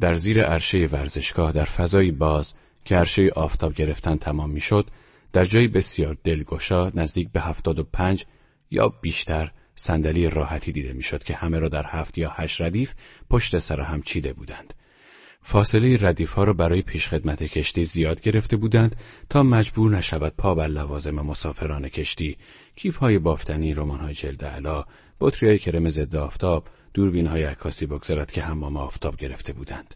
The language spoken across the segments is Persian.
در زیر عرشه ورزشگاه در فضایی باز که عرشه آفتاب گرفتن تمام می‌شد در جایی بسیار دلگشا نزدیک به هفتاد و پنج یا بیشتر صندلی راحتی دیده می‌شد که همه را در هفت یا هشت ردیف پشت سر هم چیده بودند. فاصله ردیف ها را برای پیشخدمت کشتی زیاد گرفته بودند تا مجبور نشود پا بر لوازم مسافران کشتی، کیف های بافتنی، رمان های جلد علا، بطری های کرم ضد آفتاب، دوربین های عکاسی بگذارد که حمام آفتاب گرفته بودند.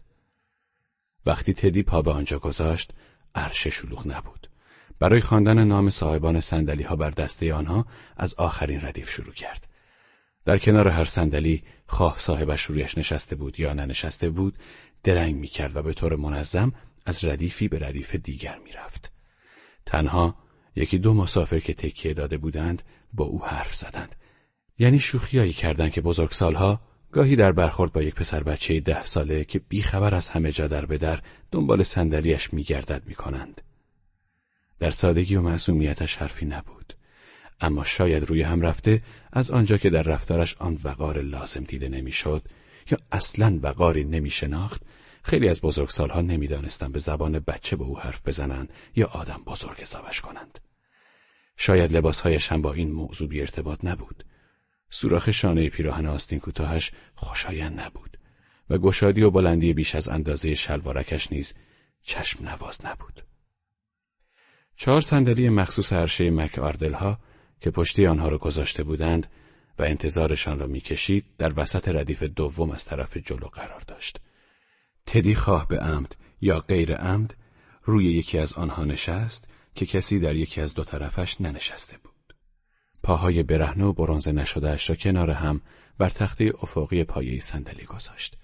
وقتی تدی پا به آنجا گذاشت، عرش شلوغ نبود. برای خواندن نام صاحبان سندلی ها بر دسته آنها از آخرین ردیف شروع کرد. در کنار هر صندلی خواه صاحبش رویش نشسته بود یا ننشسته بود درنگ می‌کرد و به طور منظم از ردیفی به ردیف دیگر می‌رفت. تنها یکی دو مسافر که تکیه داده بودند با او حرف زدند. یعنی شوخیایی کردند که بزرگسالها گاهی در برخورد با یک پسر بچه ده ساله که بیخبر از همه جا در بدر دنبال صندلیاش میگردد می‌کنند. در سادگی و معصومیتش حرفی نبود. اما شاید روی هم رفته از آنجا که در رفتارش آن وقار لازم دیده نمی‌شد یا اصلا وقاری نمی شناخت خیلی از بزرگسالها نمی‌دانستند به زبان بچه به او حرف بزنند یا آدم بزرگ حسابش کنند. شاید لباسهایش هم با این موضوع بی ارتباط نبود. سوراخ شانه پیراهن آستین کوتاهش خوشایند نبود و گشادی و بلندی بیش از اندازه شلوارکش نیز چشم نواز نبود. چهار صندلی مخصوص عرشه مک آردلها که پشتی آنها را گذاشته بودند و انتظارشان را می‌کشید در وسط ردیف دوم از طرف جلو قرار داشت. تدی خواه به عمد یا غیر عمد روی یکی از آنها نشست که کسی در یکی از دو طرفش ننشسته بود. پاهای برهنه و برونزه نشدهاش را کنار هم بر تخته افقی پایه صندلی گذاشت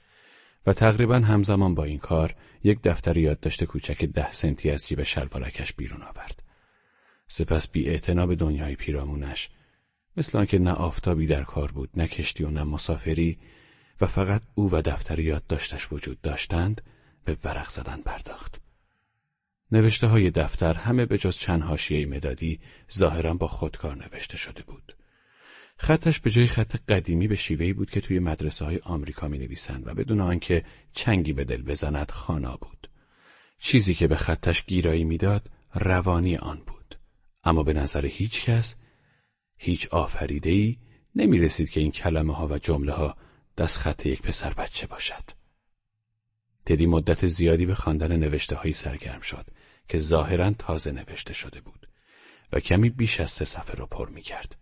و تقریبا همزمان با این کار یک دفتر یادداشت کوچک ده سنتی از جیب شلوارکش بیرون آورد. سپس بی به دنیای پیرامونش مثل آنکه نه آفتابی در کار بود نه کشتی و نه مسافری و فقط او و دفتر یادداشتش وجود داشتند به ورق زدن پرداخت. نوشته های دفتر همه به جز چند حاشیه مدادی ظاهرا با خودکار نوشته شده بود. خطش به جای خط قدیمی به شیوهی بود که توی مدرسه های آمریکا می نویسند و بدون آنکه چنگی به دل بزند خانا بود. چیزی که به خطش گیرایی می‌داد روانی آن بود. اما به نظر هیچ کس هیچ آفریدهی نمی رسید که این کلمه ها و جمله ها دست خط یک پسر بچه باشد. تدی مدت زیادی به خواندن نوشته هایی سرگرم شد که ظاهرا تازه نوشته شده بود و کمی بیش از سه صفحه را پر می کرد.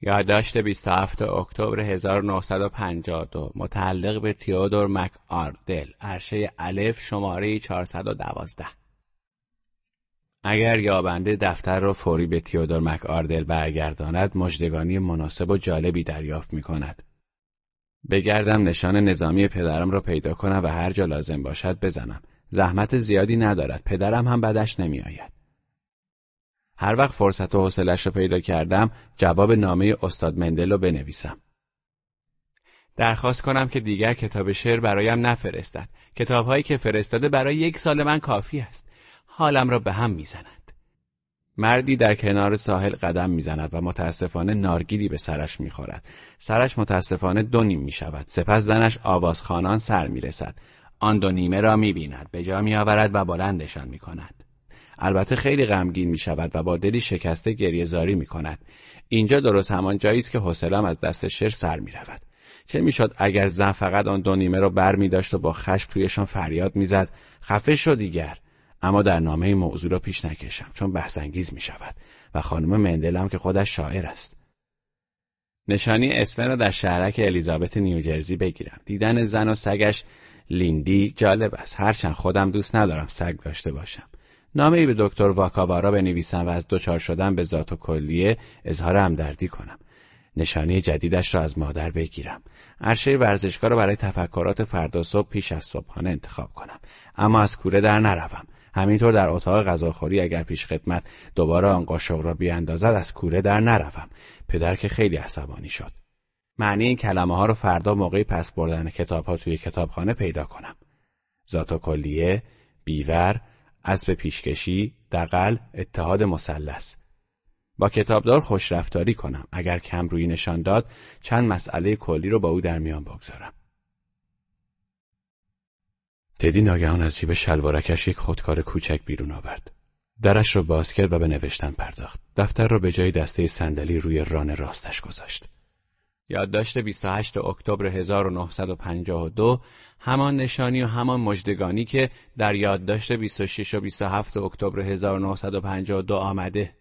یادداشت 27 اکتبر 1952 متعلق به تیودور مک آردل عرشه الف شماره 412 اگر یابنده دفتر را فوری به تیودور مک آردل برگرداند مجدگانی مناسب و جالبی دریافت می کند. بگردم نشان نظامی پدرم را پیدا کنم و هر جا لازم باشد بزنم. زحمت زیادی ندارد. پدرم هم بدش نمی آید. هر وقت فرصت و حوصلش را پیدا کردم جواب نامه استاد مندل رو بنویسم. درخواست کنم که دیگر کتاب شعر برایم نفرستد. کتابهایی که فرستاده برای یک سال من کافی است. حالم را به هم می‌زند. مردی در کنار ساحل قدم می‌زند و متاسفانه نارگیلی به سرش می‌خورد. سرش متاسفانه دو نیم می‌شود. سپس زنش آوازخانان سر می‌رسد. آن دو نیمه را می‌بیند. به جا میآورد و بلندشان می‌کند. البته خیلی غمگین می شود و با دلی شکسته گریه زاری می کند. اینجا درست همان جایی است که حوصلم از دست شعر سر می رود. چه می‌شد اگر زن فقط آن دو نیمه را بر می داشت و با خشم تویشان فریاد می‌زد خفه شو دیگر اما در نامه موضوع را پیش نکشم چون بحثانگیز می شود و خانم مندلم که خودش شاعر است. نشانی اسم را در شهرک الیزابت نیوجرزی بگیرم. دیدن زن و سگش لیندی جالب است. هرچند خودم دوست ندارم سگ داشته باشم. نامه ای به دکتر واکاوارا بنویسم و از دوچار شدن به ذات و کلیه اظهار همدردی کنم. نشانی جدیدش را از مادر بگیرم. عرشه ورزشگاه را برای تفکرات فردا صبح پیش از صبحانه انتخاب کنم. اما از کوره در نروم. همینطور در اتاق غذاخوری اگر پیش خدمت دوباره آن قاشق را بیاندازد از کوره در نروم. پدر که خیلی عصبانی شد. معنی این کلمه ها رو فردا موقع پس بردن کتاب ها توی کتابخانه پیدا کنم. ذات کلیه بیور اسب پیشکشی دقل اتحاد مثلث. با کتابدار خوش رفتاری کنم. اگر کم روی نشان داد چند مسئله کلی رو با او در میان بگذارم. تدی ناگهان از جیب شلوارکش یک خودکار کوچک بیرون آورد. درش را باز کرد و به نوشتن پرداخت. دفتر را به جای دسته صندلی روی ران راستش گذاشت. یادداشت 28 اکتبر 1952 همان نشانی و همان مجدگانی که در یادداشت 26 و 27 اکتبر 1952 آمده.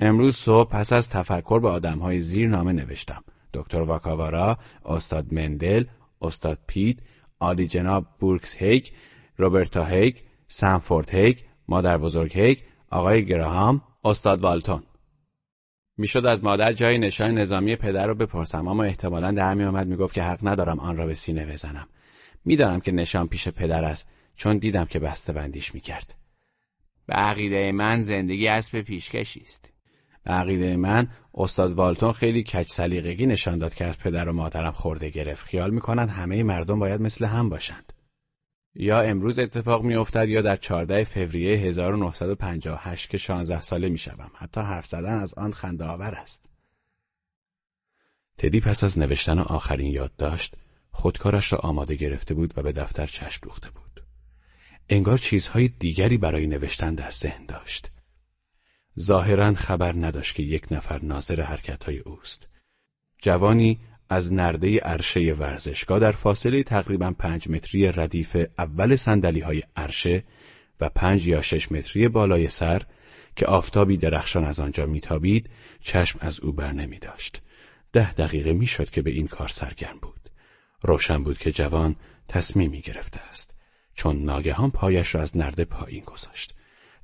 امروز صبح پس از تفکر به آدمهای زیر نامه نوشتم. دکتر واکاوارا، استاد مندل، استاد پید، عالی جناب بورکس هیک، روبرتا هیک، سنفورد هیک، مادر بزرگ هیک، آقای گراهام، استاد والتون. می‌شد از مادر جای نشان نظامی پدر رو بپرسم اما احتمالا در می آمد می‌گفت که حق ندارم آن را به سینه بزنم. می‌دانم که نشان پیش پدر است چون دیدم که بسته بندیش می‌کرد. به عقیده من زندگی اسب پیشکشی است. به عقیده من استاد والتون خیلی کج سلیقگی نشان داد که از پدر و مادرم خورده گرفت. خیال می‌کنند همه مردم باید مثل هم باشند. یا امروز اتفاق میافتد یا در 14 فوریه 1958 که 16 ساله می‌شوم. حتی حرف زدن از آن خنده آور است. تدی پس از نوشتن آخرین یادداشت خودکارش را آماده گرفته بود و به دفتر چشم دوخته بود. انگار چیزهای دیگری برای نوشتن در ذهن داشت. ظاهرا خبر نداشت که یک نفر ناظر حرکتهای اوست. جوانی از نرده عرشه ورزشگاه در فاصله تقریبا پنج متری ردیف اول سندلی های عرشه و پنج یا شش متری بالای سر که آفتابی درخشان از آنجا میتابید چشم از او بر نمی داشت. ده دقیقه می‌شد که به این کار سرگرم بود. روشن بود که جوان تصمیمی گرفته است. چون ناگهان پایش را از نرده پایین گذاشت.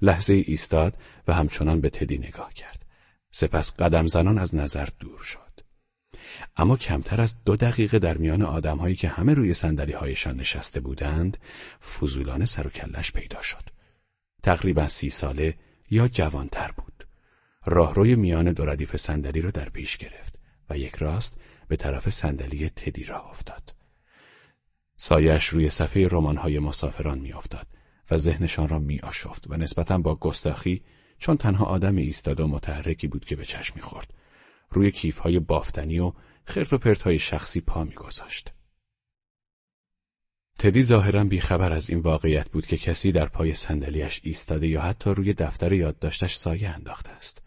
لحظه ایستاد و همچنان به تدی نگاه کرد. سپس قدم زنان از نظر دور شد. اما کمتر از دو دقیقه در میان آدمهایی که همه روی سندلی هایشان نشسته بودند فضولانه سر و کلش پیدا شد. تقریبا سی ساله یا جوانتر بود. راهروی میان دو ردیف صندلی را در پیش گرفت و یک راست به طرف صندلی تدی راه افتاد. سایش روی صفحه رمان‌های مسافران میافتاد و ذهنشان را می آشفت و نسبتا با گستاخی چون تنها آدم ایستاده و متحرکی بود که به چشم می‌خورد روی کیفهای بافتنی و خرف و پرتهای شخصی پا میگذاشت. تدی ظاهرا بیخبر از این واقعیت بود که کسی در پای صندلیاش ایستاده یا حتی روی دفتر یادداشتش سایه انداخته است.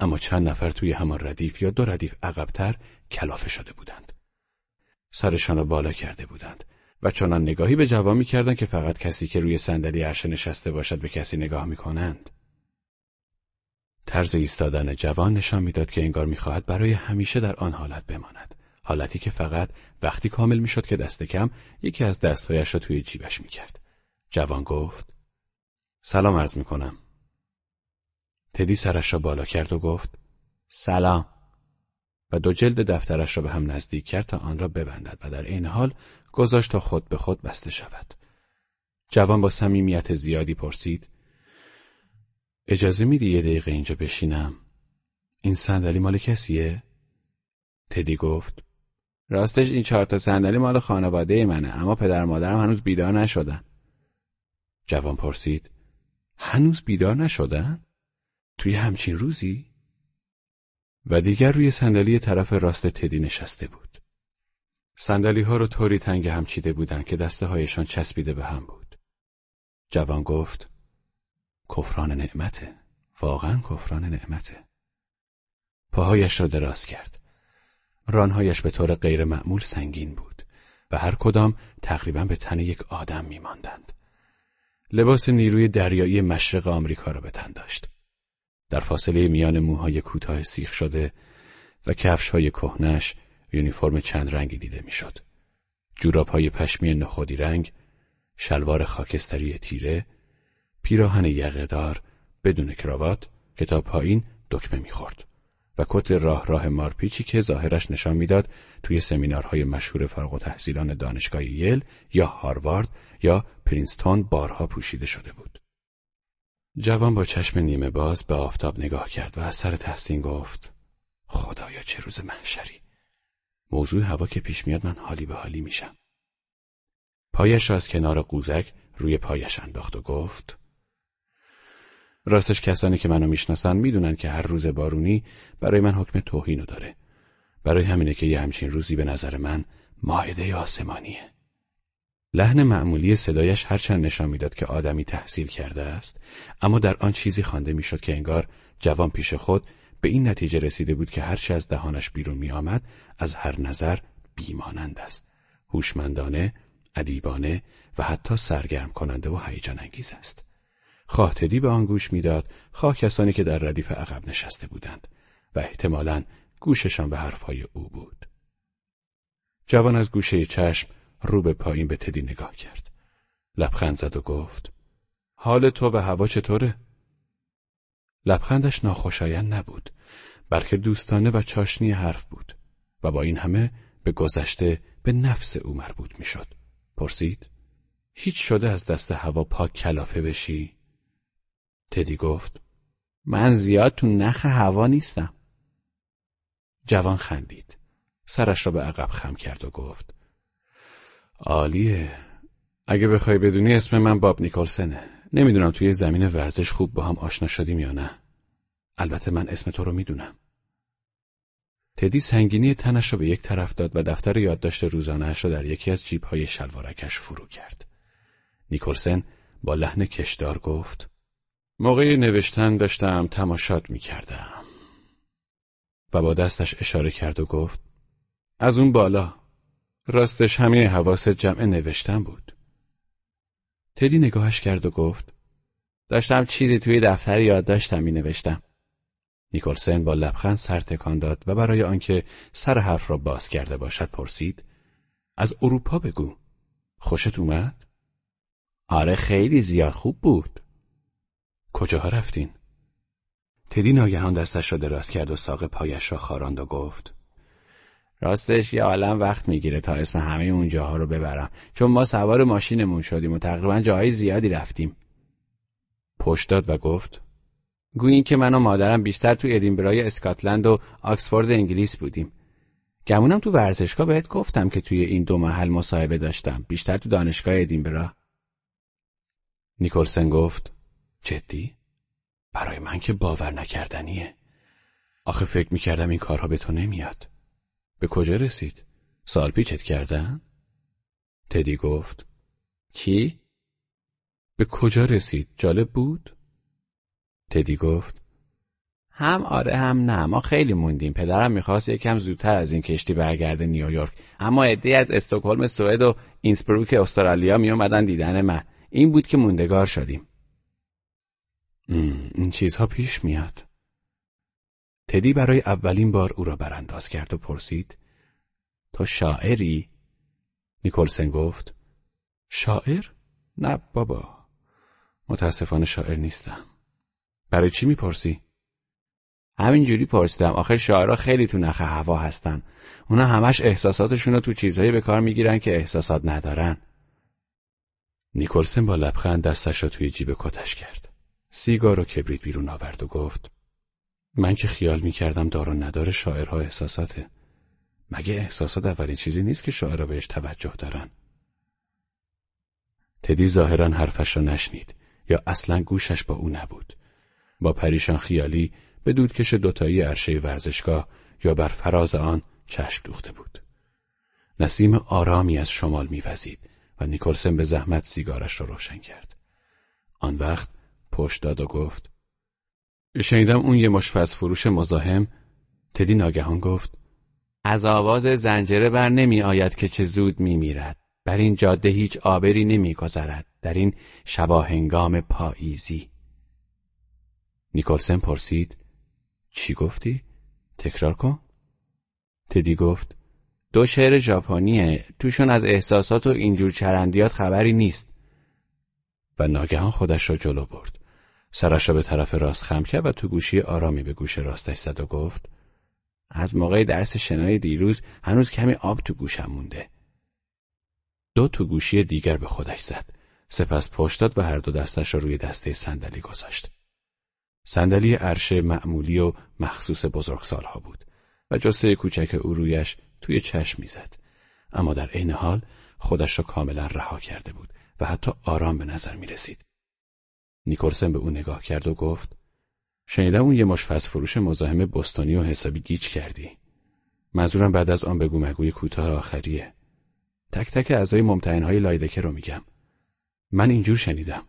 اما چند نفر توی همان ردیف یا دو ردیف عقبتر کلافه شده بودند. سرشان را بالا کرده بودند و چنان نگاهی به جوان می‌کردند که فقط کسی که روی صندلی عرشه نشسته باشد به کسی نگاه می‌کنند. طرز ایستادن جوان نشان می‌داد که انگار می‌خواهد برای همیشه در آن حالت بماند. حالتی که فقط وقتی کامل می‌شد که دست کم یکی از دستهایش را توی جیبش می‌کرد. جوان گفت سلام عرض می‌کنم. تدی سرش را بالا کرد و گفت سلام و دو جلد دفترش را به هم نزدیک کرد تا آن را ببندد و در این حال گذاشت تا خود به خود بسته شود. جوان با صمیمیت زیادی پرسید اجازه میدی یه دقیقه اینجا بشینم؟ این صندلی مال کسیه؟ تدی گفت راستش این چهار تا صندلی مال خانواده منه اما پدر مادرم هنوز بیدار نشدن. جوان پرسید هنوز بیدار نشدن؟ توی همچین روزی؟ و دیگر روی صندلی طرف راست تدی نشسته بود. صندلی ها رو طوری تنگ هم چیده بودند که دسته هایشان چسبیده به هم بود. جوان گفت کفران نعمته واقعا کفران نعمته. پاهایش را دراز کرد. رانهایش به طور غیر معمول سنگین بود و هر کدام تقریبا به تن یک آدم میماندند. لباس نیروی دریایی مشرق آمریکا را به تن داشت. در فاصله میان موهای کوتاه سیخ شده و کفش های یونیفرم چند رنگی دیده می‌شد. جوراب های پشمی نخودی رنگ، شلوار خاکستری تیره پیراهن یقهدار بدون کراوات کتاب پایین دکمه می‌خورد و کت راه راه مارپیچی که ظاهرش نشان می‌داد توی سمینارهای مشهور فارغ تحصیلان دانشگاه یل یا هاروارد یا پرینستون بارها پوشیده شده بود. جوان با چشم نیمه باز به آفتاب نگاه کرد و از سر تحسین گفت خدایا چه روز محشری موضوع هوا که پیش میاد من حالی به حالی میشم پایش را از کنار قوزک روی پایش انداخت و گفت راستش کسانی که منو می‌شناسن می‌دونن که هر روز بارونی برای من حکم توهینو داره. برای همینه که یه همچین روزی به نظر من ماهده آسمانیه. لحن معمولی صدایش هرچند نشان می‌داد که آدمی تحصیل کرده است اما در آن چیزی خوانده می‌شد که انگار جوان پیش خود به این نتیجه رسیده بود که هرچه از دهانش بیرون میآمد از هر نظر بیمانند است. هوشمندانه ادیبانه و حتی سرگرم کننده و هیجان انگیز است. خواه تدی به آن گوش می‌داد خواه کسانی که در ردیف عقب نشسته بودند و احتمالا گوششان به حرفهای او بود. جوان از گوشه چشم رو به پایین به تدی نگاه کرد. لبخند زد و گفت حال تو و هوا چطوره؟ لبخندش ناخوشایند نبود بلکه دوستانه و چاشنی حرف بود و با این همه به گذشته به نفس او مربوط می‌شد. پرسید هیچ شده از دست هوا پاک کلافه بشی؟ تدی گفت من زیاد تو نخ هوا نیستم. جوان خندید. سرش را به عقب خم کرد و گفت عالیه. اگه بخوای بدونی اسم من باب نیکلسنه. نمی‌دونم توی زمین ورزش خوب با هم آشنا شدیم یا نه. البته من اسم تو رو می‌دونم. تدی سنگینی تنش را به یک طرف داد و دفتر یادداشت روزانهاش را در یکی از جیبهای شلوارکش فرو کرد. نیکلسن با لحن کشدار گفت موقع نوشتن داشتم تماشات می‌کردم. و با دستش اشاره کرد و گفت از اون بالا راستش همه حواست جمع نوشتن بود. تدی نگاهش کرد و گفت داشتم چیزی توی دفتر یادداشتم می نوشتم. نیکلسن با لبخند سر تکان داد و برای آنکه سر حرف را باز کرده باشد پرسید از اروپا بگو خوشت اومد؟ آره خیلی زیاد خوب بود کجاها رفتین؟ تدی ناگهان دستش را دراز کرد و ساق پایش را خاراند و گفت راستش یه عالم وقت می‌گیره تا اسم همه اون جاها رو ببرم. چون ما سوار ماشینمون شدیم و تقریبا جاهای زیادی رفتیم. پشت داد و گفت گویین که من و مادرم بیشتر تو ادینبرای اسکاتلند و آکسفورد انگلیس بودیم. گمونم تو ورزشگاه بهت گفتم که توی این دو محل مصاحبه داشتم. بیشتر تو دانشگاه ادینبرا. نیکلسن گفت جدی؟ برای من که باور نکردنیه. آخه فکر می‌کردم این کارها به تو نمیاد. به کجا رسید؟ سال پیچت کردن؟ تدی گفت کی؟ به کجا رسید؟ جالب بود؟ تدی گفت هم آره هم نه ما خیلی موندیم پدرم می‌خواست یکم زودتر از این کشتی برگرده نیویورک اما عدهای از استکهلم سوئد و اینسبروک استرالیا میومدن دیدن من این بود که موندگار شدیم این چیزها پیش میاد تدی برای اولین بار او را برانداز کرد و پرسید تو شاعری؟ نیکلسن گفت شاعر؟ نه بابا متاسفانه شاعر نیستم برای چی می‌پرسی؟ همینجوری پرسیدم آخر شاعرها خیلی تو نخ هوا هستن اونا همش احساساتشون رو تو چیزهایی به کار می‌گیرن که احساسات ندارن نیکلسن با لبخند دستش را توی جیب کتش کرد سیگار و کبریت بیرون آورد و گفت من که خیال می‌کردم دار و ندار شاعرها احساساته. مگه احساسات اولین چیزی نیست که شاعرها بهش توجه دارن؟ تدی ظاهرا حرفش را نشنید یا اصلا گوشش با او نبود. با پریشان خیالی به دودکش دوتایی عرشه ورزشگاه یا بر فراز آن چشم دوخته بود. نسیم آرامی از شمال میوزید و نیکلسن به زحمت سیگارش را روشن کرد. آن وقت پشت داد و گفت شنیدم اون یه مش فروش مزاحم تدی ناگهان گفت از آواز زنجره بر نمی آید که چه زود می میرد. بر این جاده هیچ آبری نمی گذرد. در این شباهنگام پاییزی. نیکلسن پرسید چی گفتی؟ تکرار کن. تدی گفت دو شعر ژاپنیه توشون از احساسات و اینجور چرندیات خبری نیست. و ناگهان خودش را جلو برد. سرش را به طرف راست خم کرد و تو گوشی آرامی به گوش راستش زد و گفت از موقع درس شنای دیروز هنوز کمی آب تو گوشم مونده. دو تو گوشی دیگر به خودش زد. سپس پشت داد و هر دو دستش را روی دسته صندلی گذاشت. صندلی عرشه معمولی و مخصوص بزرگسالها بود و جسه کوچک او رویش توی چشم می‌زد. اما در عین حال خودش را کاملا رها کرده بود و حتی آرام به نظر می رسید. نیکلسن به او نگاه کرد و گفت شنیدم اون یه مش فروش مزاحم بستانی و حسابی گیج کردی. منظورم بعد از آن بگو مگوی کوتاه آخریه. تک تک اعضای ممتحنهای لایدکه رو میگم. من اینجور شنیدم.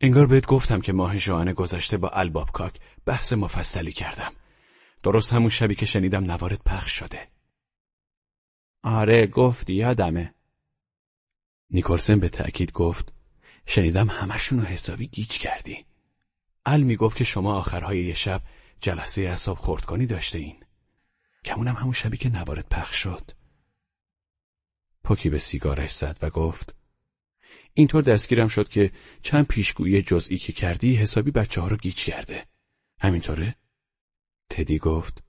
انگار بهت گفتم که ماه ژوئن گذشته با الباب کاک بحث مفصلی کردم. درست همون شبی که شنیدم نوارد پخش شده. آره گفتی یادمه. نیکلسن به تأکید گفت شنیدم همشون رو حسابی گیج کردی. ال می‌گفت که شما آخرهای یه شب جلسه اصاب خردکنی داشته این کمونم همون شبی که نوارد پخش شد. پوکی به سیگارش زد و گفت اینطور دستگیرم شد که چند پیشگویی جزئی که کردی حسابی بچه ها رو گیج کرده. همینطوره؟ تدی گفت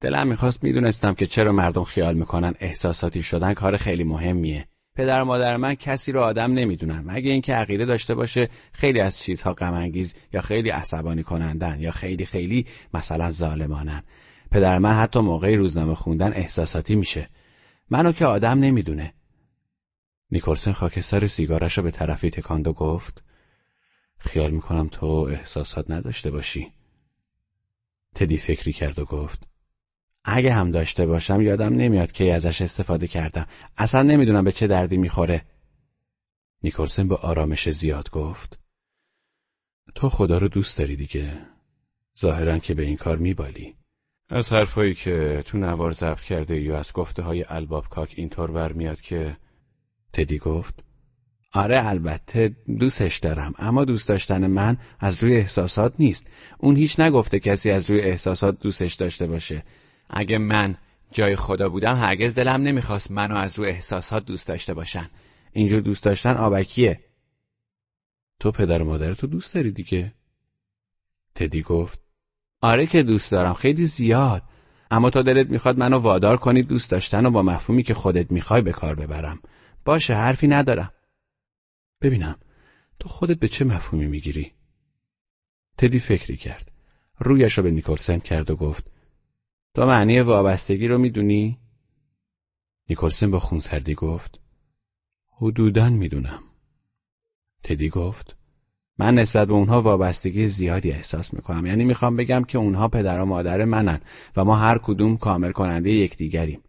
دلم می‌خواست می‌دونستم که چرا مردم خیال می‌کنن احساساتی شدن کار خیلی مهمیه. پدر مادر من کسی رو آدم نمی‌دونن. مگه اینکه عقیده داشته باشه خیلی از چیزها غم یا خیلی عصبانی کنندن یا خیلی خیلی مثلا ظالمانن. پدر من حتی موقع روزنامه خوندن احساساتی میشه. منو که آدم نمی‌دونه. نیکلسن خاکستر سیگارش رو به طرفی تکاند و گفت خیال می‌کنم تو احساسات نداشته باشی. تدی فکری کرد و گفت اگه هم داشته باشم یادم نمیاد که ازش استفاده کردم. اصلا نمی‌دونم به چه دردی می‌خوره. نیکلسن به آرامش زیاد گفت. تو خدا رو دوست داری دیگه. ظاهرا که به این کار میبالی. از حرفایی که تو نوار ضبط کرده یا از گفته های الباب کاک اینطور ور میاد که تدی گفت آره البته دوستش دارم اما دوست داشتن من از روی احساسات نیست. اون هیچ نگفته کسی از روی احساسات دوستش داشته باشه. اگه من جای خدا بودم هرگز دلم نمی‌خواست منو از روی احساسات دوست داشته باشن. اینجور دوست داشتن آبکیه. تو پدر و مادرتو دوست داری دیگه؟ تدی گفت آره که دوست دارم خیلی زیاد. اما تا دلت می‌خواد منو وادار کنی دوست داشتن و با مفهومی که خودت می‌خوای به کار ببرم. باشه حرفی ندارم. ببینم تو خودت به چه مفهومی می‌گیری؟ تدی فکری کرد. رویش رو به نیکلسن کرد و گفت تو معنی وابستگی رو می‌دونی؟ نیکلسن با خونسردی گفت حدودن می‌دونم. تدی گفت من نسبت به اونها وابستگی زیادی احساس می‌کنم. یعنی می‌خوام بگم که اونها پدر و مادر منن و ما هر کدوم کامل کننده یکدیگریم.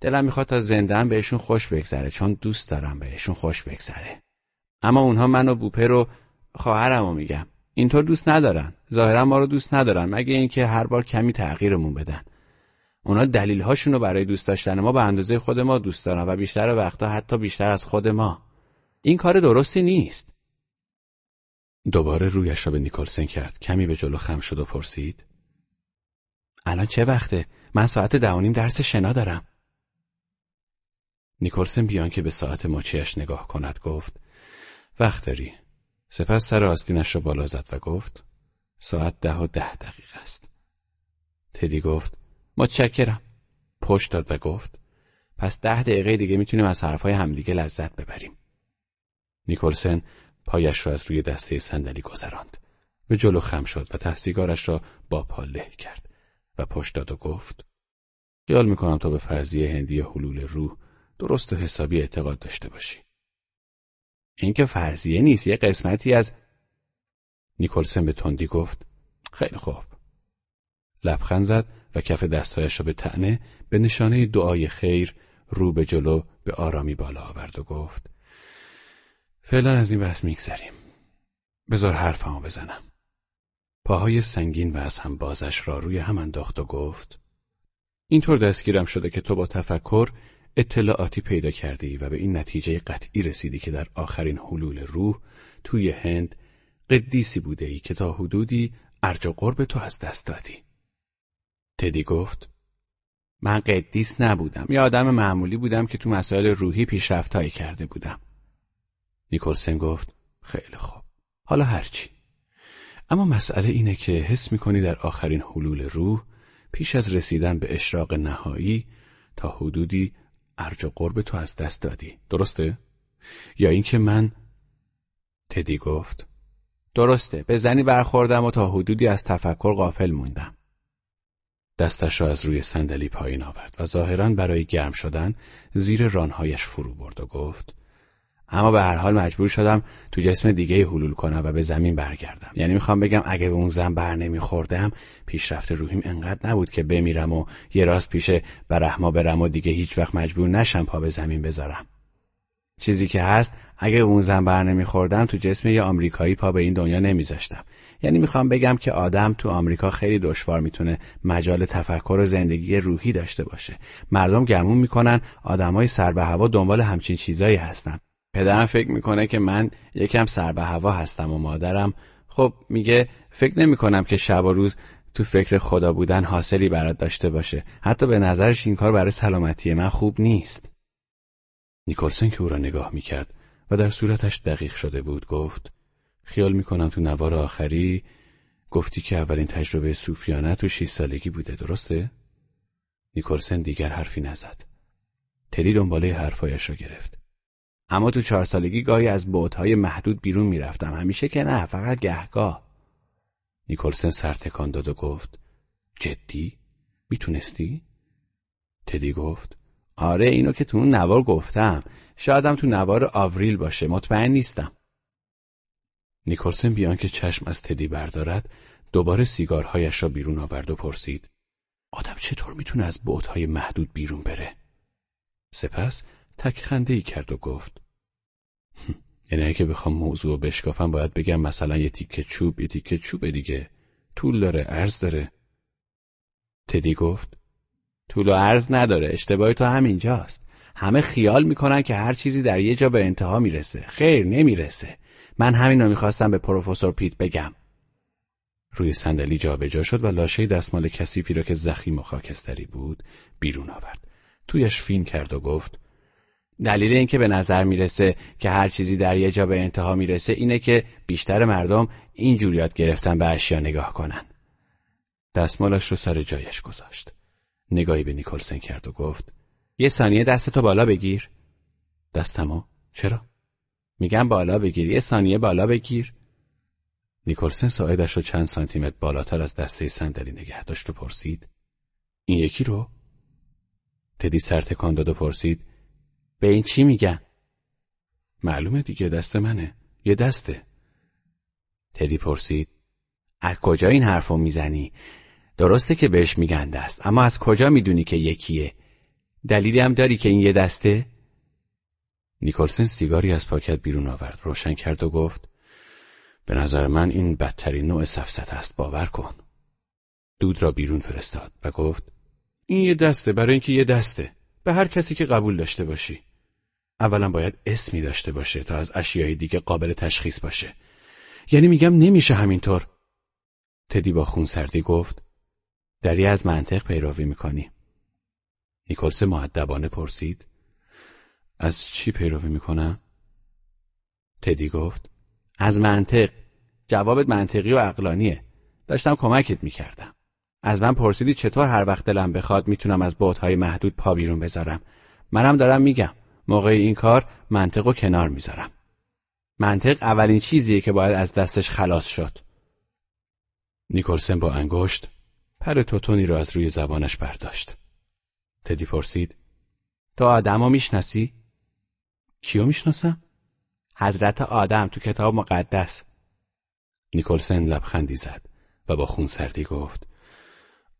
دلم می‌خواد تا زندم بهشون خوش بگذره چون دوست دارم بهشون خوش بگذره. اما اونها منو بوپه رو خواهرمو میگم. اینطور دوست ندارن. ظاهرا ما رو دوست ندارن. مگه اینکه هر بار کمی تغییرمون بدن. اونا دلیل هاشونو برای دوست داشتن ما به اندازه خود ما دوست دارن و بیشتر وقتا حتی بیشتر از خود ما. این کار درستی نیست. دوباره رویش را به نیکلسن کرد. کمی به جلو خم شد و پرسید. الان چه وقته؟ من ساعت دهانیم درس شنا دارم. نیکلسن بیان که به ساعت مچیش نگاه کند. گفت وقت داری. سپس سر آستینش را بالا زد و گفت ساعت ده و ده دقیقه است. تدی گفت متشکرم. پشت داد و گفت پس ده دقیقه دیگه می‌تونیم از حرفهای همدیگه لذت ببریم. نیکلسن پایش را از روی دسته صندلی گذراند. به جلو خم شد و تحصیگارش را با پا له کرد و پشت داد و گفت خیال می‌کنم تا به فرضیه هندی حلول روح درست و حسابی اعتقاد داشته باشی. این که فرضیه نیست یه قسمتی از نیکلسن به تندی گفت. خیلی خوب. لبخند زد و کف دستهایش را به تنه به نشانه دعای خیر رو به جلو به آرامی بالا آورد و گفت فعلا از این بحث میگذریم. بذار حرفمو بزنم. پاهای سنگین و از هم بازش را روی هم انداخت و گفت اینطور دستگیرم شده که تو با تفکر اطلاعاتی پیدا کردی و به این نتیجه قطعی رسیدی که در آخرین حلول روح توی هند قدیسی بوده ای که تا حدودی ارج و قرب تو از دست دادی. تدی گفت من قدیس نبودم یه آدم معمولی بودم که تو مسائل روحی پیشرفتهایی کرده بودم. نیکلسن گفت خیلی خوب. حالا هرچی. اما مسئله اینه که حس می‌کنی در آخرین حلول روح پیش از رسیدن به اشراق نهایی تا حدودی ارج و قرب تو از دست دادی درسته؟ یا اینکه من تدی گفت درسته به زنی برخوردم و تا حدودی از تفکر غافل موندم دستش را از روی صندلی پایین آورد و ظاهرا برای گرم شدن زیر رانهایش فرو برد و گفت اما به هر حال مجبور شدم تو جسم دیگه حلول کنم و به زمین برگردم. یعنی می‌خوام بگم اگه به اون زن بر نمیخوردم پیشرفت روحیم انقدر نبود که بمیرم و یه راست پیش برهما برم و دیگه هیچ وقت مجبور نشم پا به زمین بذارم. چیزی که هست اگه اون زن بر نمیخوردم تو جسم یه آمریکایی پا به این دنیا نمیذاشتم. یعنی می‌خوام بگم که آدم تو آمریکا خیلی دشوار می‌تونه مجال تفکر و زندگی روحی داشته باشه. مردم گمون می‌کنن آدمای سر به هوا دنبال همچین چیزایی هستن. پدرم فکر می‌کنه که من یکم سر به هوا هستم و مادرم خب میگه فکر نمی‌کنم که شب و روز تو فکر خدا بودن حاصلی برات داشته باشه حتی به نظرش این کار برای سلامتی من خوب نیست نیکلسن که او را نگاه می‌کرد و در صورتش دقیق شده بود گفت خیال می‌کنم تو نوار آخری گفتی که اولین تجربه صوفیانه تو شیست سالگی بوده درسته؟ نیکلسن دیگر حرفی نزد. تدی دنباله حرفایش را گرفت. اما تو چهار سالگی گاهی از بوتهای محدود بیرون می‌رفتم همیشه که نه فقط گهگاه. نیکلسن سر تکان داد و گفت جدی؟ می‌تونستی؟ تدی گفت آره اینو که تو اون نوار گفتم شایدم تو نوار آوریل باشه مطمئن نیستم نیکلسن بیان که چشم از تدی بردارد دوباره سیگارهایش را بیرون آورد و پرسید آدم چطور می‌تونه از بوتهای محدود بیرون بره؟ سپس تک خنده کرد و گفت یعنی اگه بخوام موضوع بشکافم باید بگم مثلا یه تیکه چوب یه تیکه چوب دیگه. طول داره عرض داره. تدی گفت طول و عرض نداره اشتباه تو همینجاست. همه خیال می‌کنن که هر چیزی در یه جا به انتها می‌رسه. خیر نمی‌رسه. من همین رو می‌خواستم به پروفسور پیت بگم. روی صندلی جابجا شد و لاشه دستمال کثیفی را که زخیم و خاکستری بود بیرون آورد. تویش فین کرد و گفت دلیل اینکه به نظر می‌رسه که هر چیزی در یه جا به انتها می‌رسه اینه که بیشتر مردم اینجور یاد گرفتن به اشیا نگاه کنن. دستمالش رو سر جایش گذاشت. نگاهی به نیکلسن کرد و گفت یه ثانیه دستتو بالا بگیر. دستمو؟ چرا؟ میگم بالا بگیر یه ثانیه بالا بگیر. نیکلسن ساعدش رو چند سانتیمتر بالاتر از دسته صندلی نگه داشت و پرسید این یکی رو؟ تدی سر تکان داد و پرسید به این چی میگن؟ معلومه دیگه دست منه. یه دسته. تدی پرسید. از کجا این حرفو می‌زنی؟ درسته که بهش میگن دست اما از کجا می‌دونی که یکیه؟ دلیلی هم داری که این یه دسته؟ نیکلسن سیگاری از پاکت بیرون آورد روشن کرد و گفت به نظر من این بدترین نوع سفست است باور کن دود را بیرون فرستاد و گفت این یه دسته برای اینکه یه دسته به هر کسی که قبول داشته باشی اولا باید اسمی داشته باشه تا از اشیای دیگه قابل تشخیص باشه. یعنی میگم نمیشه همینطور. تدی با خونسردی گفت دری از منطق پیروی می‌کنی. نیکلس معدبانه پرسید از چی پیروی می‌کنم؟ تدی گفت از منطق. جوابت منطقی و عقلانیه. داشتم کمکت می‌کردم. از من پرسیدی چطور هر وقت دلم بخواد می‌تونم از بوتهای محدود پا بیرون بذارم. منم دارم میگم. موقع این کار منطق و کنار می‌ذارم. منطق اولین چیزیه که باید از دستش خلاص شد. نیکلسن با انگشت پر توتونی را از روی زبانش برداشت. تدی پرسید تو آدم رو می‌شناسی؟ چیو می‌شناسم؟ حضرت آدم تو کتاب مقدس. نیکلسن لبخندی زد و با خون سردی گفت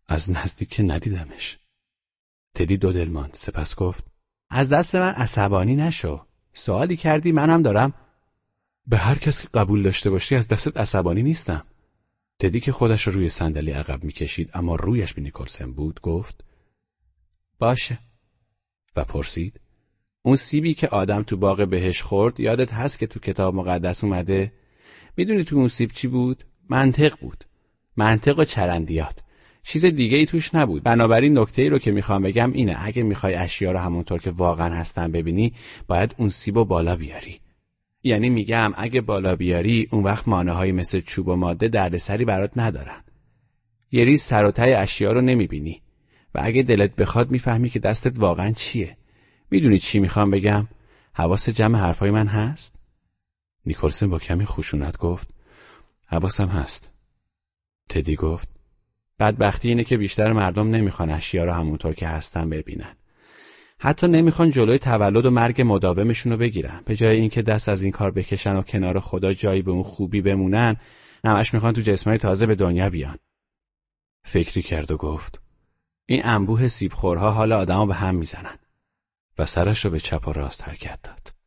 از نزدیک ندیدمش. تدی دو دل سپس گفت از دست من عصبانی نشو. سوالی کردی منم دارم. به هر کس که قبول داشته باشی از دستت عصبانی نیستم. تدی که خودش رو روی صندلی عقب می‌کشید اما رویش به نیکلسن بود گفت باشه. و پرسید اون سیبی که آدم تو باغ بهش خورد یادت هست که تو کتاب مقدس اومده؟ می‌دونی تو اون سیب چی بود؟ منطق بود. منطق و چرندیات. چیز دیگه ای توش نبود. بنابراین نکته ای رو که می‌خوام بگم اینه اگه می‌خوای اشیا رو همونطور که واقعا هستن ببینی باید اون سیب و بالا بیاری. یعنی میگم اگه بالا بیاری اون وقت مانه های مثل چوب و ماده دردسری برات ندارن. یه ریز سر و اشیا رو نمی‌بینی. و اگه دلت بخواد می‌فهمی که دستت واقعا چیه. می‌دونی چی می‌خوام بگم؟ حواس جمع حرفای من هست؟ نیکلسن با کمی خشونت گفت. حواسم هست. تدی گفت. بدبختی اینه که بیشتر مردم نمی‌خوان اشیا رو همونطور که هستن ببینن. حتی نمی‌خوان جلوی تولد و مرگ مداومشون رو بگیرن. به جای اینکه دست از این کار بکشن و کنار خدا جایی به اون خوبی بمونن، همش می‌خوان تو جسمای تازه به دنیا بیان. فکری کرد و گفت این انبوه سیبخورها حال آدمو به هم می‌زنن و سرش رو به چپ و راست حرکت داد.